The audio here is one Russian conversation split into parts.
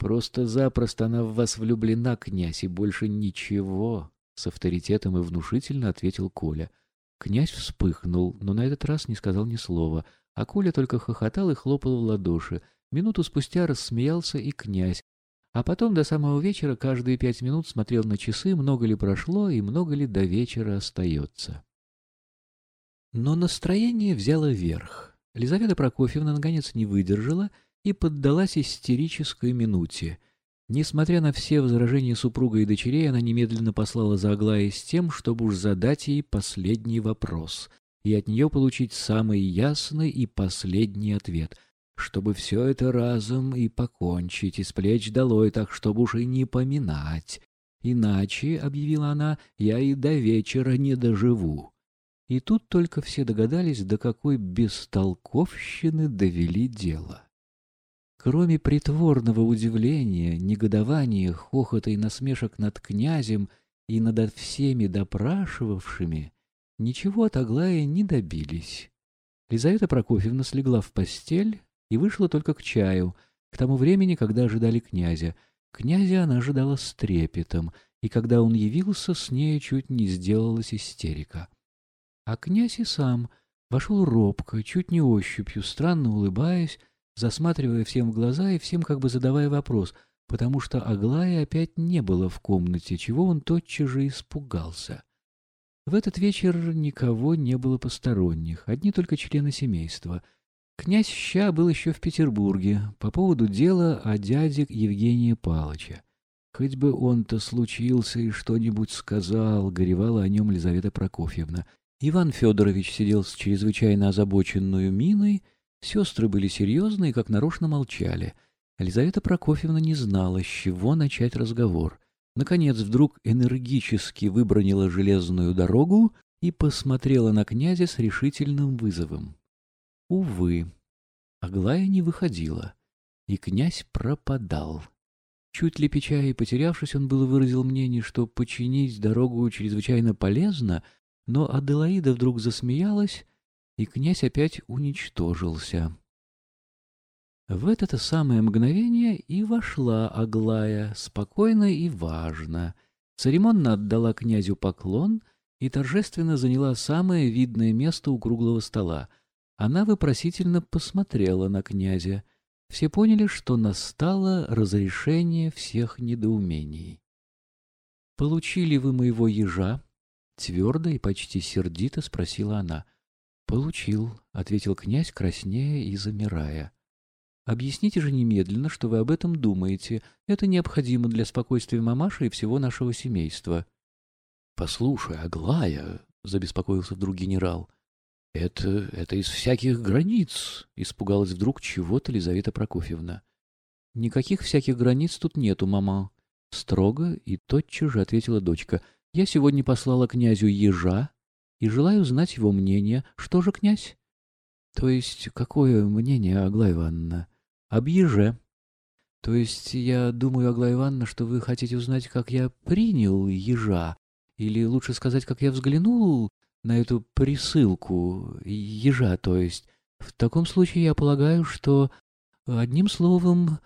Просто-запросто она в вас влюблена, князь, и больше ничего, — с авторитетом и внушительно ответил Коля. Князь вспыхнул, но на этот раз не сказал ни слова, а Коля только хохотал и хлопал в ладоши. Минуту спустя рассмеялся и князь, а потом до самого вечера каждые пять минут смотрел на часы, много ли прошло и много ли до вечера остается. Но настроение взяло верх. Лизавета Прокофьевна наконец не выдержала и поддалась истерической минуте. Несмотря на все возражения супруга и дочерей, она немедленно послала за Аглаей с тем, чтобы уж задать ей последний вопрос и от нее получить самый ясный и последний ответ — чтобы все это разом и покончить, и с плеч долой, так чтобы уж и не поминать. Иначе, — объявила она, — я и до вечера не доживу. И тут только все догадались, до какой бестолковщины довели дело. Кроме притворного удивления, негодования, хохота и насмешек над князем и над всеми допрашивавшими, ничего от Аглая не добились. Лизавета Прокофьевна слегла в постель, и вышла только к чаю, к тому времени, когда ожидали князя. Князя она ожидала с трепетом, и когда он явился, с ней чуть не сделалась истерика. А князь и сам вошел робко, чуть не ощупью, странно улыбаясь, засматривая всем в глаза и всем как бы задавая вопрос, потому что Аглая опять не было в комнате, чего он тотчас же испугался. В этот вечер никого не было посторонних, одни только члены семейства — Князь Ща был еще в Петербурге по поводу дела о дяде Евгения Палыча. Хоть бы он-то случился и что-нибудь сказал, горевала о нем Лизавета Прокофьевна. Иван Федорович сидел с чрезвычайно озабоченную миной, сестры были серьезны и как нарочно молчали. Лизавета Прокофьевна не знала, с чего начать разговор. Наконец, вдруг энергически выбронила железную дорогу и посмотрела на князя с решительным вызовом. Увы, Аглая не выходила, и князь пропадал. Чуть лепеча и потерявшись, он было выразил мнение, что починить дорогу чрезвычайно полезно, но Аделаида вдруг засмеялась, и князь опять уничтожился. В это самое мгновение и вошла Аглая, спокойно и важно. Церемонно отдала князю поклон и торжественно заняла самое видное место у круглого стола — она вопросительно посмотрела на князя. Все поняли, что настало разрешение всех недоумений. «Получили вы моего ежа?» — твердо и почти сердито спросила она. «Получил», — ответил князь, краснея и замирая. «Объясните же немедленно, что вы об этом думаете. Это необходимо для спокойствия мамаши и всего нашего семейства». «Послушай, Аглая», — забеспокоился вдруг генерал, — «Это... это из всяких границ!» — испугалась вдруг чего-то Лизавета Прокофьевна. «Никаких всяких границ тут нету, мама!» Строго и тотчас же ответила дочка. «Я сегодня послала князю ежа и желаю знать его мнение. Что же, князь?» «То есть, какое мнение, Аглая Ивановна?» «Об еже». «То есть, я думаю, Аглая Ивановна, что вы хотите узнать, как я принял ежа, или лучше сказать, как я взглянул на эту присылку, ежа, то есть. В таком случае я полагаю, что, одним словом,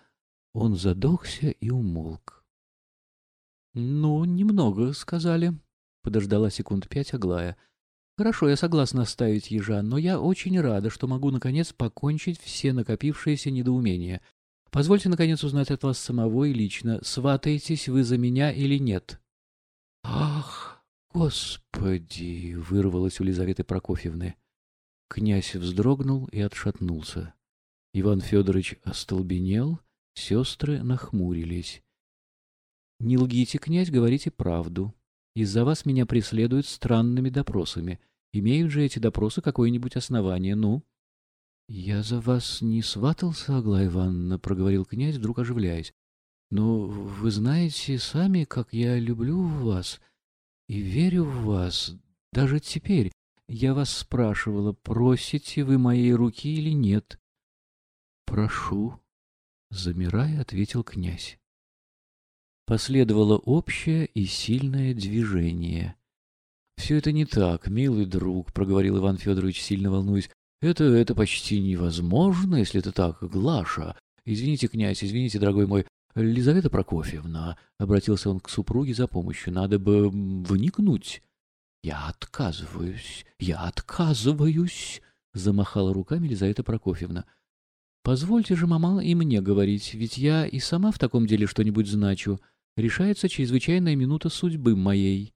он задохся и умолк. — Ну, немного, — сказали, — подождала секунд пять Аглая. — Хорошо, я согласна оставить ежа, но я очень рада, что могу, наконец, покончить все накопившиеся недоумения. Позвольте, наконец, узнать от вас самого и лично, сватаетесь вы за меня или нет? — Ах! «Господи!» — вырвалось у Лизаветы Прокофьевны. Князь вздрогнул и отшатнулся. Иван Федорович остолбенел, сестры нахмурились. «Не лгите, князь, говорите правду. Из-за вас меня преследуют странными допросами. Имеют же эти допросы какое-нибудь основание, ну?» «Я за вас не сватался, Аглая Ивановна», — проговорил князь, вдруг оживляясь. «Но вы знаете сами, как я люблю вас» и верю в вас. Даже теперь я вас спрашивала, просите вы моей руки или нет. Прошу, замирая, ответил князь. Последовало общее и сильное движение. «Все это не так, милый друг», — проговорил Иван Федорович, сильно волнуясь. «Это, это почти невозможно, если это так, Глаша. Извините, князь, извините, дорогой мой, Лизавета Прокофьевна, — обратился он к супруге за помощью, — надо бы вникнуть. Я отказываюсь, я отказываюсь, — замахала руками Лизавета Прокофьевна. Позвольте же, мама, и мне говорить, ведь я и сама в таком деле что-нибудь значу. Решается чрезвычайная минута судьбы моей.